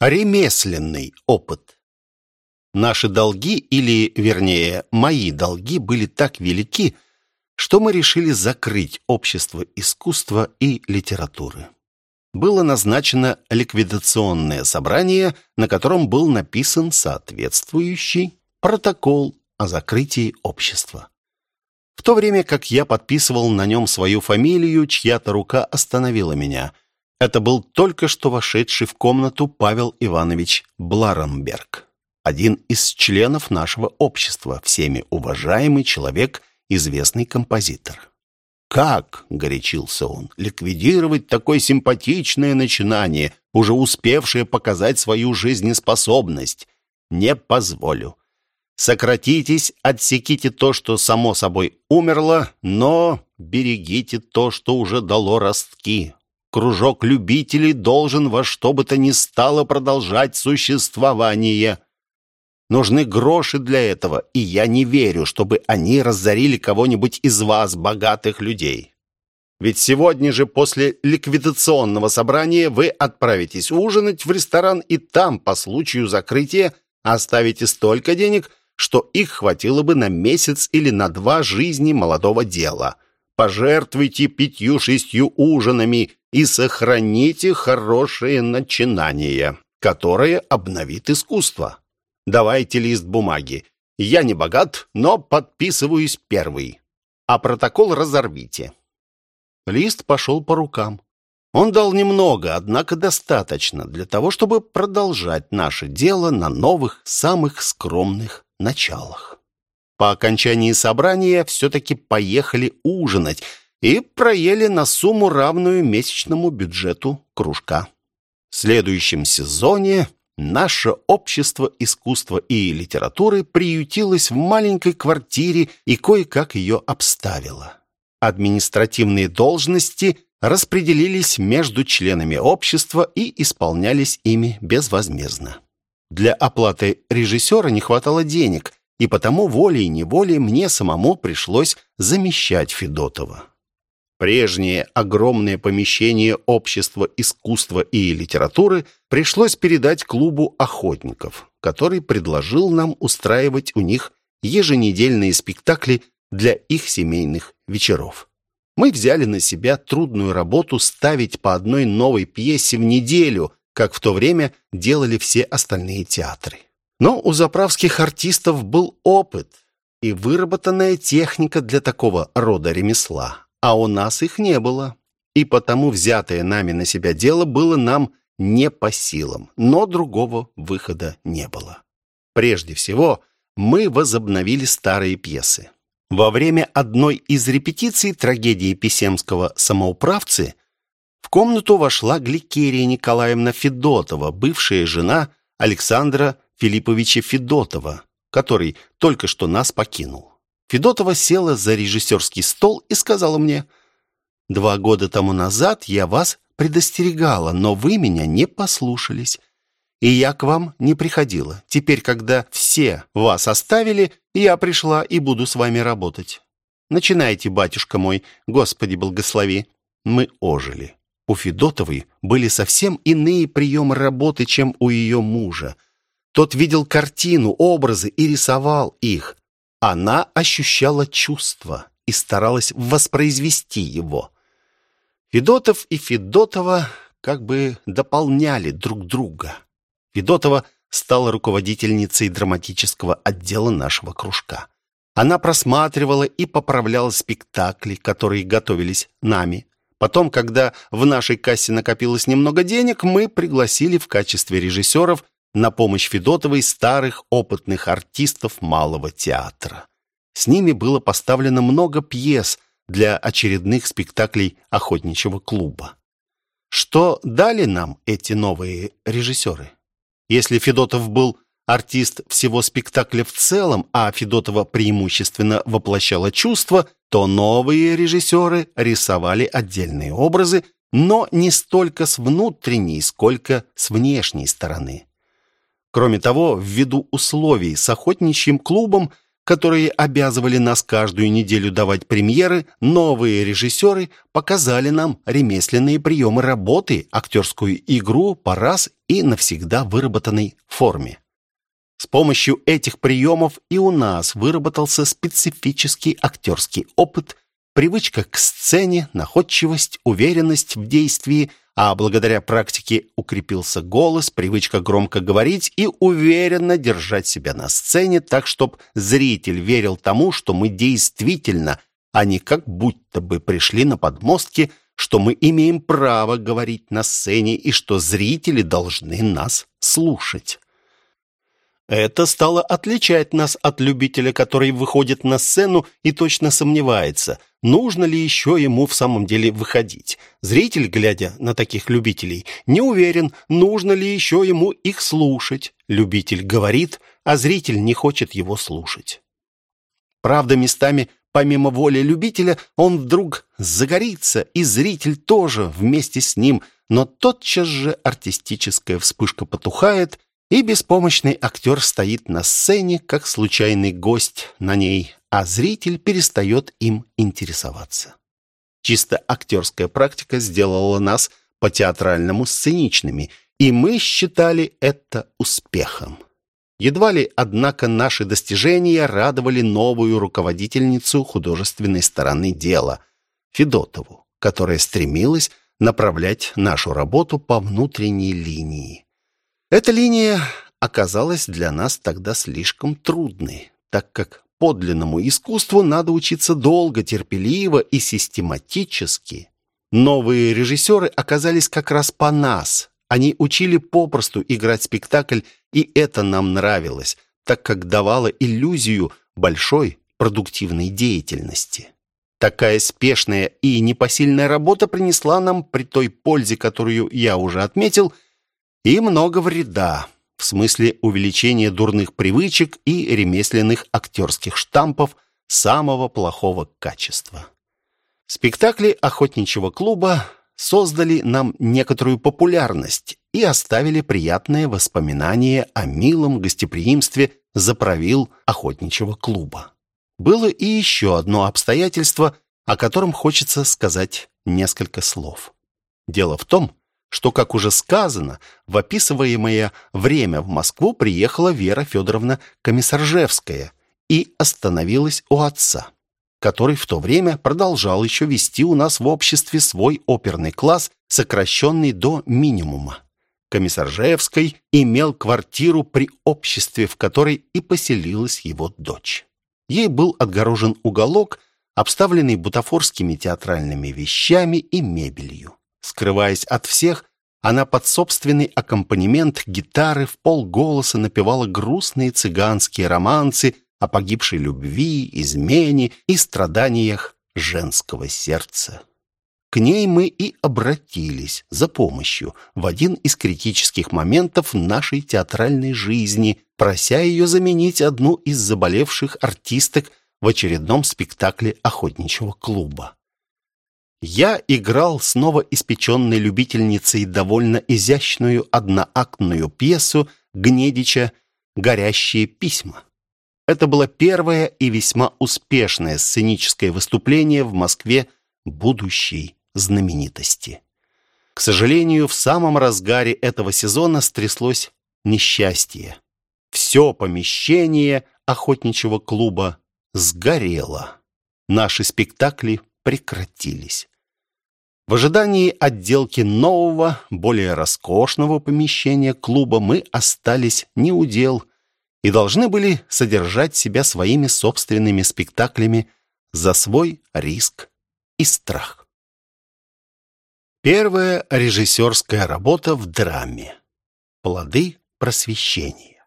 Ремесленный опыт. Наши долги, или, вернее, мои долги, были так велики, что мы решили закрыть общество искусства и литературы. Было назначено ликвидационное собрание, на котором был написан соответствующий протокол о закрытии общества. В то время как я подписывал на нем свою фамилию, чья-то рука остановила меня – это был только что вошедший в комнату Павел Иванович Блаrenberg, один из членов нашего общества, всеми уважаемый человек, известный композитор. «Как?» — горячился он. «Ликвидировать такое симпатичное начинание, уже успевшее показать свою жизнеспособность? Не позволю. Сократитесь, отсеките то, что само собой умерло, но берегите то, что уже дало ростки. Кружок любителей должен во что бы то ни стало продолжать существование. Нужны гроши для этого, и я не верю, чтобы они разорили кого-нибудь из вас, богатых людей. Ведь сегодня же после ликвидационного собрания вы отправитесь ужинать в ресторан и там, по случаю закрытия, оставите столько денег, что их хватило бы на месяц или на два жизни молодого дела. Пожертвуйте пятью-шестью ужинами и сохраните хорошее начинание, которое обновит искусство. Давайте лист бумаги. Я не богат, но подписываюсь первый. А протокол разорвите. Лист пошел по рукам. Он дал немного, однако достаточно для того, чтобы продолжать наше дело на новых, самых скромных началах. По окончании собрания все-таки поехали ужинать – и проели на сумму, равную месячному бюджету кружка. В следующем сезоне наше общество искусства и литературы приютилось в маленькой квартире и кое-как ее обставило. Административные должности распределились между членами общества и исполнялись ими безвозмездно. Для оплаты режиссера не хватало денег, и потому волей-неволей мне самому пришлось замещать Федотова. Прежнее огромное помещение Общества искусства и литературы пришлось передать клубу охотников, который предложил нам устраивать у них еженедельные спектакли для их семейных вечеров. Мы взяли на себя трудную работу ставить по одной новой пьесе в неделю, как в то время делали все остальные театры. Но у заправских артистов был опыт и выработанная техника для такого рода ремесла а у нас их не было. И потому взятое нами на себя дело было нам не по силам, но другого выхода не было. Прежде всего, мы возобновили старые пьесы. Во время одной из репетиций трагедии Писемского «Самоуправцы» в комнату вошла Гликерия Николаевна Федотова, бывшая жена Александра Филипповича Федотова, который только что нас покинул. Федотова села за режиссерский стол и сказала мне, «Два года тому назад я вас предостерегала, но вы меня не послушались, и я к вам не приходила. Теперь, когда все вас оставили, я пришла и буду с вами работать. Начинайте, батюшка мой, Господи благослови». Мы ожили. У Федотовой были совсем иные приемы работы, чем у ее мужа. Тот видел картину, образы и рисовал их. Она ощущала чувство и старалась воспроизвести его. Федотов и Федотова как бы дополняли друг друга. Федотова стала руководительницей драматического отдела нашего кружка. Она просматривала и поправляла спектакли, которые готовились нами. Потом, когда в нашей кассе накопилось немного денег, мы пригласили в качестве режиссеров на помощь Федотовой старых опытных артистов малого театра. С ними было поставлено много пьес для очередных спектаклей охотничьего клуба. Что дали нам эти новые режиссеры? Если Федотов был артист всего спектакля в целом, а Федотова преимущественно воплощала чувства, то новые режиссеры рисовали отдельные образы, но не столько с внутренней, сколько с внешней стороны. Кроме того, ввиду условий с охотничьим клубом, которые обязывали нас каждую неделю давать премьеры, новые режиссеры показали нам ремесленные приемы работы, актерскую игру по раз и навсегда выработанной форме. С помощью этих приемов и у нас выработался специфический актерский опыт, привычка к сцене, находчивость, уверенность в действии, а благодаря практике укрепился голос, привычка громко говорить и уверенно держать себя на сцене, так, чтобы зритель верил тому, что мы действительно, а не как будто бы пришли на подмостки, что мы имеем право говорить на сцене и что зрители должны нас слушать. Это стало отличать нас от любителя, который выходит на сцену и точно сомневается, нужно ли еще ему в самом деле выходить. Зритель, глядя на таких любителей, не уверен, нужно ли еще ему их слушать. Любитель говорит, а зритель не хочет его слушать. Правда, местами, помимо воли любителя, он вдруг загорится, и зритель тоже вместе с ним, но тотчас же артистическая вспышка потухает, и беспомощный актер стоит на сцене, как случайный гость на ней, а зритель перестает им интересоваться. Чисто актерская практика сделала нас по-театральному сценичными, и мы считали это успехом. Едва ли, однако, наши достижения радовали новую руководительницу художественной стороны дела, Федотову, которая стремилась направлять нашу работу по внутренней линии. Эта линия оказалась для нас тогда слишком трудной, так как подлинному искусству надо учиться долго, терпеливо и систематически. Новые режиссеры оказались как раз по нас. Они учили попросту играть спектакль, и это нам нравилось, так как давало иллюзию большой продуктивной деятельности. Такая спешная и непосильная работа принесла нам, при той пользе, которую я уже отметил – и много вреда, в смысле увеличения дурных привычек и ремесленных актерских штампов самого плохого качества. Спектакли охотничьего клуба создали нам некоторую популярность и оставили приятные воспоминания о милом гостеприимстве заправил охотничьего клуба. Было и еще одно обстоятельство, о котором хочется сказать несколько слов. Дело в том, что, как уже сказано, в описываемое время в Москву приехала Вера Федоровна Комиссаржевская и остановилась у отца, который в то время продолжал еще вести у нас в обществе свой оперный класс, сокращенный до минимума. Комиссаржевской имел квартиру при обществе, в которой и поселилась его дочь. Ей был отгорожен уголок, обставленный бутафорскими театральными вещами и мебелью. Скрываясь от всех, она под собственный аккомпанемент гитары в полголоса напевала грустные цыганские романсы о погибшей любви, измене и страданиях женского сердца. К ней мы и обратились за помощью в один из критических моментов нашей театральной жизни, прося ее заменить одну из заболевших артисток в очередном спектакле охотничьего клуба. Я играл снова испеченной любительницей довольно изящную одноактную пьесу Гнедича «Горящие письма». Это было первое и весьма успешное сценическое выступление в Москве будущей знаменитости. К сожалению, в самом разгаре этого сезона стряслось несчастье. Все помещение охотничьего клуба сгорело. Наши спектакли прекратились. В ожидании отделки нового, более роскошного помещения клуба мы остались не у дел и должны были содержать себя своими собственными спектаклями за свой риск и страх. Первая режиссерская работа в драме. Плоды просвещения.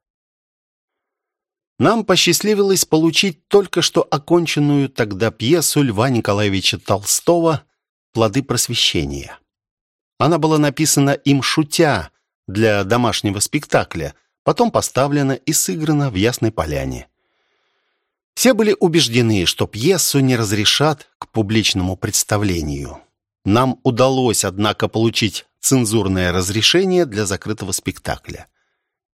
Нам посчастливилось получить только что оконченную тогда пьесу Льва Николаевича Толстого «Плоды просвещения». Она была написана им шутя для домашнего спектакля, потом поставлена и сыграна в Ясной Поляне. Все были убеждены, что пьесу не разрешат к публичному представлению. Нам удалось, однако, получить цензурное разрешение для закрытого спектакля.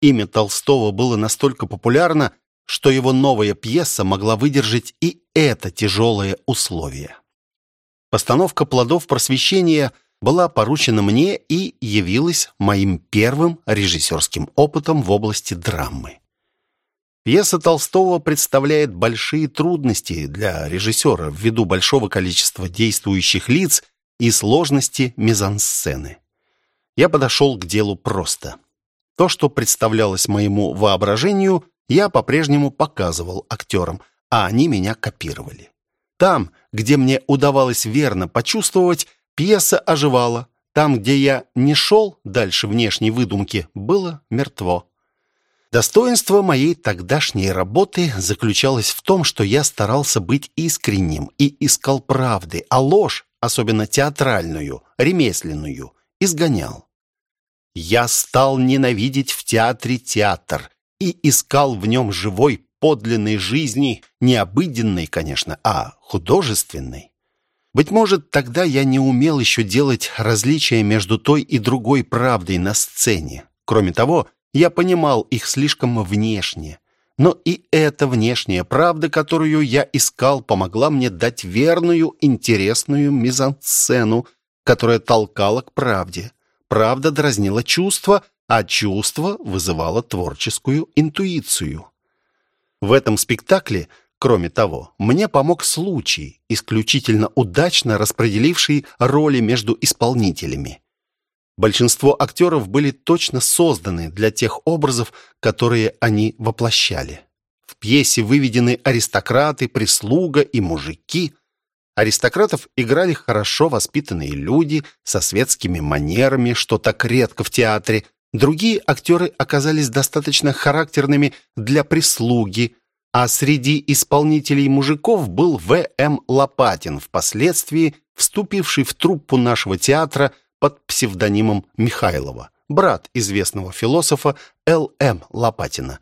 Имя Толстого было настолько популярно, что его новая пьеса могла выдержать и это тяжелое условие. Постановка «Плодов просвещения» была поручена мне и явилась моим первым режиссерским опытом в области драмы. Пьеса Толстого представляет большие трудности для режиссера ввиду большого количества действующих лиц и сложности мизансцены. Я подошел к делу просто. То, что представлялось моему воображению, я по-прежнему показывал актерам, а они меня копировали. Там, где мне удавалось верно почувствовать, пьеса оживала. Там, где я не шел дальше внешней выдумки, было мертво. Достоинство моей тогдашней работы заключалось в том, что я старался быть искренним и искал правды, а ложь, особенно театральную, ремесленную, изгонял. Я стал ненавидеть в театре театр и искал в нем живой, подлинной жизни, не обыденной, конечно, а художественной. Быть может, тогда я не умел еще делать различия между той и другой правдой на сцене. Кроме того, я понимал их слишком внешне. Но и эта внешняя правда, которую я искал, помогла мне дать верную, интересную мизансцену, которая толкала к правде. Правда дразнила чувства, а чувство вызывало творческую интуицию. В этом спектакле, кроме того, мне помог случай, исключительно удачно распределивший роли между исполнителями. Большинство актеров были точно созданы для тех образов, которые они воплощали. В пьесе выведены аристократы, прислуга и мужики. Аристократов играли хорошо воспитанные люди со светскими манерами, что так редко в театре. Другие актеры оказались достаточно характерными для прислуги, а среди исполнителей мужиков был В.М. Лопатин, впоследствии вступивший в труппу нашего театра – под псевдонимом Михайлова, брат известного философа Л.М. Лопатина.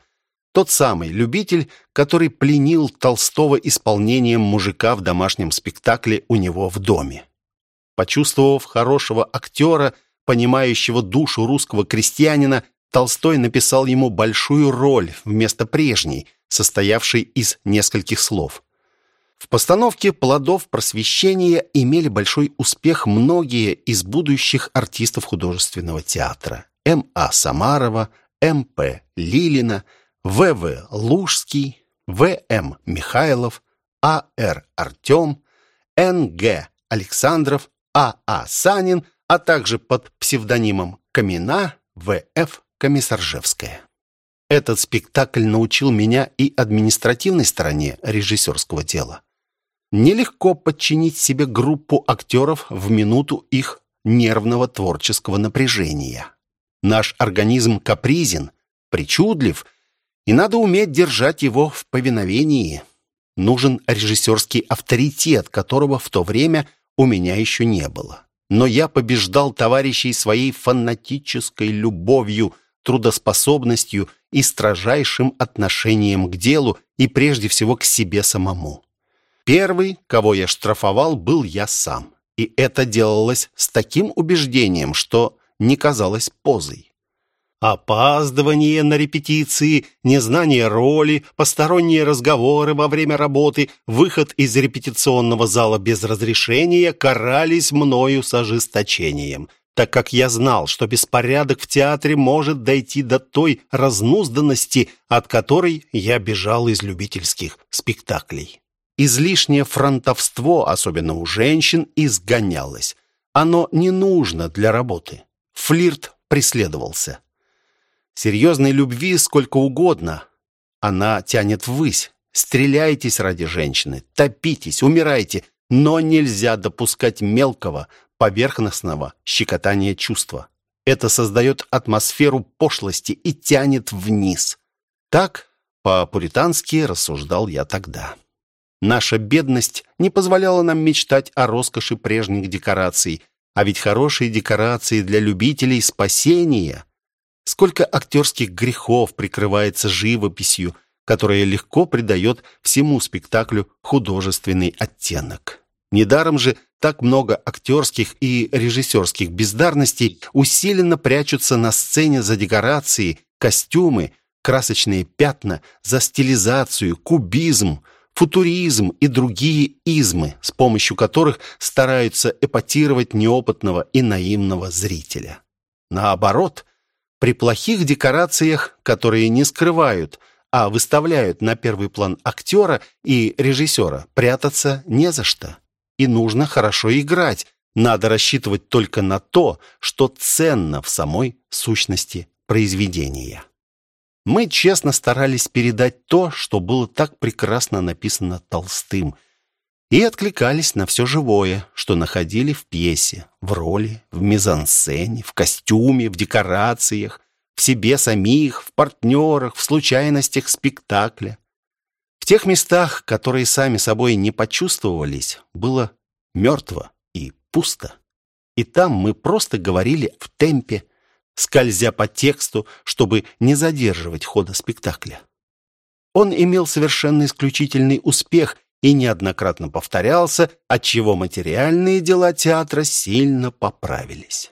Тот самый любитель, который пленил Толстого исполнением мужика в домашнем спектакле у него в доме. Почувствовав хорошего актера, понимающего душу русского крестьянина, Толстой написал ему большую роль вместо прежней, состоявшей из нескольких слов. В постановке «Плодов просвещения» имели большой успех многие из будущих артистов художественного театра. М.А. Самарова, М.П. Лилина, В.В. Лужский, В.М. Михайлов, А.Р. Артем, Н.Г. Александров, А.А. Санин, а также под псевдонимом Камина В.Ф. Комиссаржевская. Этот спектакль научил меня и административной стороне режиссерского дела. Нелегко подчинить себе группу актеров в минуту их нервного творческого напряжения. Наш организм капризен, причудлив, и надо уметь держать его в повиновении. Нужен режиссерский авторитет, которого в то время у меня еще не было. Но я побеждал товарищей своей фанатической любовью, трудоспособностью и строжайшим отношением к делу и прежде всего к себе самому. Первый, кого я штрафовал, был я сам. И это делалось с таким убеждением, что не казалось позой. Опаздывание на репетиции, незнание роли, посторонние разговоры во время работы, выход из репетиционного зала без разрешения карались мною с ожесточением, так как я знал, что беспорядок в театре может дойти до той разнузданности, от которой я бежал из любительских спектаклей. Излишнее фронтовство, особенно у женщин, изгонялось. Оно не нужно для работы. Флирт преследовался. Серьезной любви сколько угодно. Она тянет ввысь. Стреляйтесь ради женщины, топитесь, умирайте, но нельзя допускать мелкого, поверхностного щекотания чувства. Это создает атмосферу пошлости и тянет вниз. Так, по-пуритански рассуждал я тогда. Наша бедность не позволяла нам мечтать о роскоши прежних декораций, а ведь хорошие декорации для любителей спасения. Сколько актерских грехов прикрывается живописью, которая легко придает всему спектаклю художественный оттенок. Недаром же так много актерских и режиссерских бездарностей усиленно прячутся на сцене за декорации, костюмы, красочные пятна за стилизацию, кубизм, футуризм и другие измы, с помощью которых стараются эпатировать неопытного и наивного зрителя. Наоборот, при плохих декорациях, которые не скрывают, а выставляют на первый план актера и режиссера, прятаться не за что. И нужно хорошо играть, надо рассчитывать только на то, что ценно в самой сущности произведения. Мы честно старались передать то, что было так прекрасно написано Толстым, и откликались на все живое, что находили в пьесе, в роли, в мизансцене, в костюме, в декорациях, в себе самих, в партнерах, в случайностях спектакля. В тех местах, которые сами собой не почувствовались, было мертво и пусто. И там мы просто говорили в темпе, скользя по тексту, чтобы не задерживать хода спектакля. Он имел совершенно исключительный успех и неоднократно повторялся, отчего материальные дела театра сильно поправились.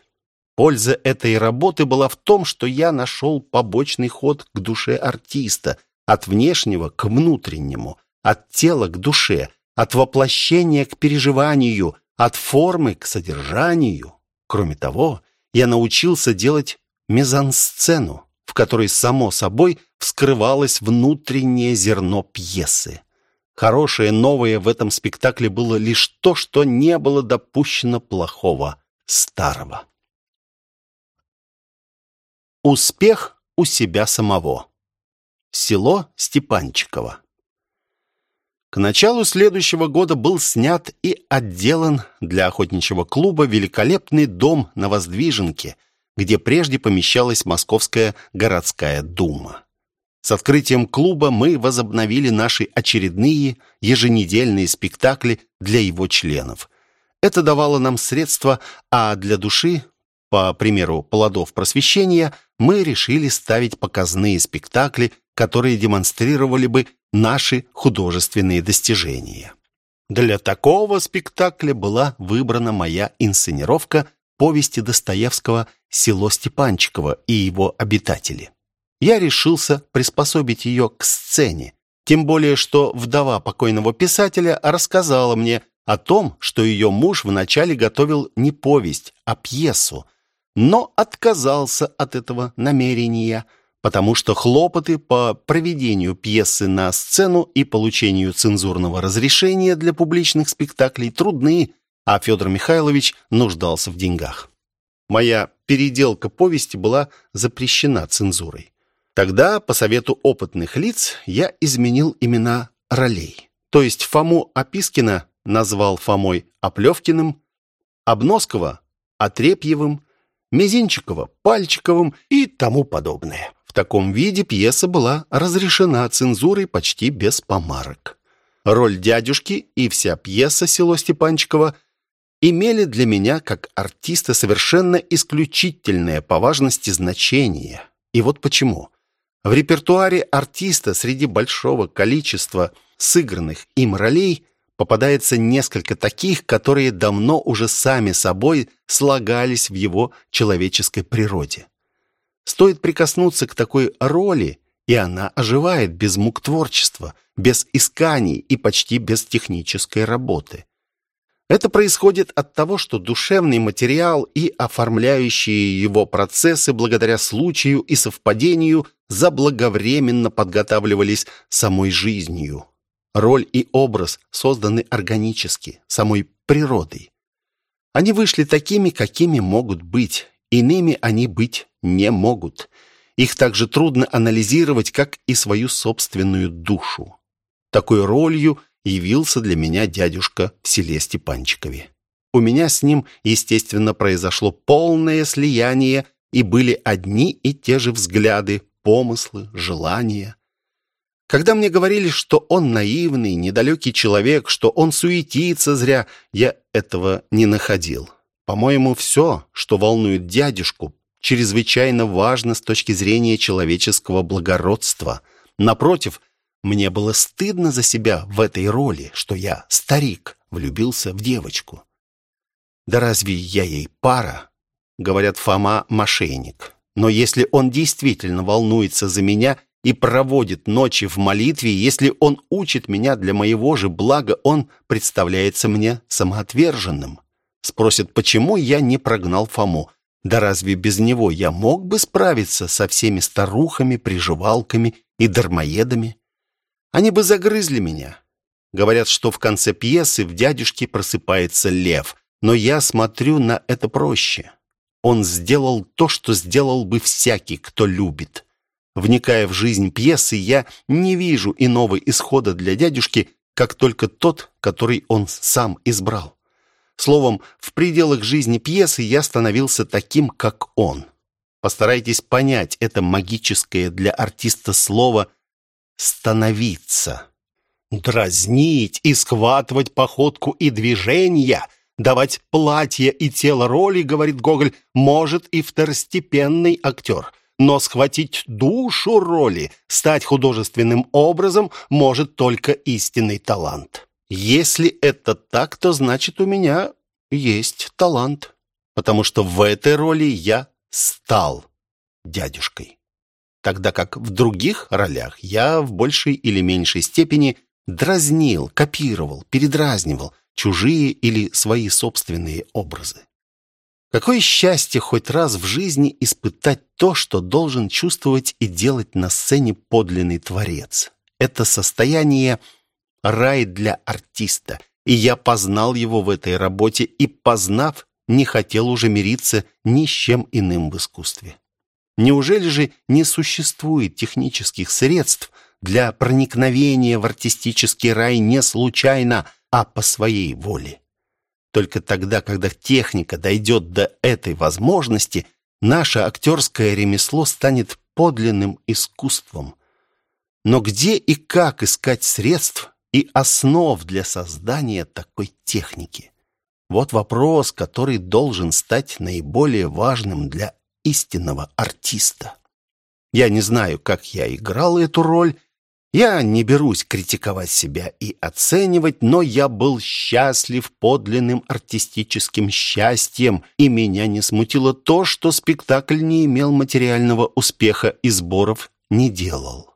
Польза этой работы была в том, что я нашел побочный ход к душе артиста, от внешнего к внутреннему, от тела к душе, от воплощения к переживанию, от формы к содержанию. Кроме того, я научился делать мизансцену, в которой, само собой, вскрывалось внутреннее зерно пьесы. Хорошее новое в этом спектакле было лишь то, что не было допущено плохого старого. Успех у себя самого. Село Степанчиково. К началу следующего года был снят и отделан для охотничьего клуба великолепный дом на Воздвиженке, где прежде помещалась Московская городская дума. С открытием клуба мы возобновили наши очередные еженедельные спектакли для его членов. Это давало нам средства, а для души, по примеру плодов просвещения, мы решили ставить показные спектакли, которые демонстрировали бы наши художественные достижения. Для такого спектакля была выбрана моя инсценировка повести Достоевского «Село Степанчиково и его обитатели». Я решился приспособить ее к сцене, тем более что вдова покойного писателя рассказала мне о том, что ее муж вначале готовил не повесть, а пьесу, но отказался от этого намерения – потому что хлопоты по проведению пьесы на сцену и получению цензурного разрешения для публичных спектаклей трудны, а Федор Михайлович нуждался в деньгах. Моя переделка повести была запрещена цензурой. Тогда, по совету опытных лиц, я изменил имена ролей. То есть Фому Опискина назвал Фомой Оплевкиным, Обноскова – Отрепьевым, Мизинчикова – Пальчиковым и тому подобное. В таком виде пьеса была разрешена цензурой почти без помарок. Роль дядюшки и вся пьеса «Село Степанчиково» имели для меня, как артиста, совершенно исключительное по важности значение. И вот почему. В репертуаре артиста среди большого количества сыгранных им ролей попадается несколько таких, которые давно уже сами собой слагались в его человеческой природе. Стоит прикоснуться к такой роли, и она оживает без мук творчества, без исканий и почти без технической работы. Это происходит от того, что душевный материал и оформляющие его процессы благодаря случаю и совпадению заблаговременно подготавливались самой жизнью. Роль и образ созданы органически, самой природой. Они вышли такими, какими могут быть, Иными они быть не могут. Их так же трудно анализировать, как и свою собственную душу. Такой ролью явился для меня дядюшка в селе. У меня с ним, естественно, произошло полное слияние, и были одни и те же взгляды, помыслы, желания. Когда мне говорили, что он наивный, недалекий человек, что он суетится зря, я этого не находил. По-моему, все, что волнует дядюшку, чрезвычайно важно с точки зрения человеческого благородства. Напротив, мне было стыдно за себя в этой роли, что я, старик, влюбился в девочку. Да разве я ей пара? Говорят, Фома — мошенник. Но если он действительно волнуется за меня и проводит ночи в молитве, если он учит меня для моего же блага, он представляется мне самоотверженным. Спросят, почему я не прогнал Фому. Да разве без него я мог бы справиться со всеми старухами, приживалками и дармоедами? Они бы загрызли меня. Говорят, что в конце пьесы в дядюшке просыпается лев, но я смотрю на это проще. Он сделал то, что сделал бы всякий, кто любит. Вникая в жизнь пьесы, я не вижу иного исхода для дядюшки, как только тот, который он сам избрал. Словом, в пределах жизни пьесы я становился таким, как он. Постарайтесь понять это магическое для артиста слово «становиться». Дразнить и схватывать походку и движения, давать платье и тело роли, говорит Гоголь, может и второстепенный актер. Но схватить душу роли, стать художественным образом может только истинный талант. Если это так, то значит у меня есть талант, потому что в этой роли я стал дядюшкой. Тогда как в других ролях я в большей или меньшей степени дразнил, копировал, передразнивал чужие или свои собственные образы. Какое счастье хоть раз в жизни испытать то, что должен чувствовать и делать на сцене подлинный творец. Это состояние рай для артиста, и я познал его в этой работе и, познав, не хотел уже мириться ни с чем иным в искусстве. Неужели же не существует технических средств, для проникновения в артистический рай не случайно, а по своей воле. Только тогда, когда техника дойдет до этой возможности, наше актерское ремесло станет подлинным искусством. Но где и как искать средств и основ для создания такой техники? Вот вопрос, который должен стать наиболее важным для истинного артиста. Я не знаю, как я играл эту роль, я не берусь критиковать себя и оценивать, но я был счастлив подлинным артистическим счастьем, и меня не смутило то, что спектакль не имел материального успеха и сборов не делал.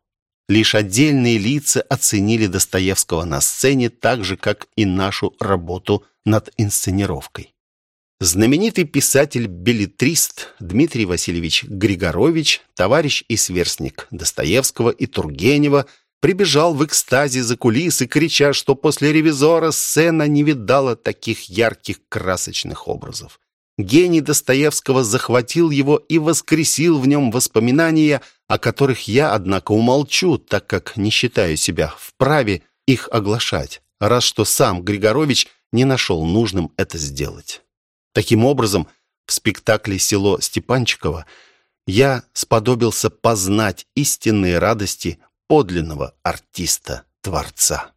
Лишь отдельные лица оценили Достоевского на сцене так же, как и нашу работу над инсценировкой. Знаменитый писатель-билетрист Дмитрий Васильевич Григорович, товарищ и сверстник Достоевского и Тургенева – прибежал в экстазе за кулисы, крича, что после «Ревизора» сцена не видала таких ярких красочных образов. Гений Достоевского захватил его и воскресил в нем воспоминания, о которых я, однако, умолчу, так как не считаю себя вправе их оглашать, раз что сам Григорович не нашел нужным это сделать. Таким образом, в спектакле «Село Степанчиково» я сподобился познать истинные радости подлинного артиста-творца.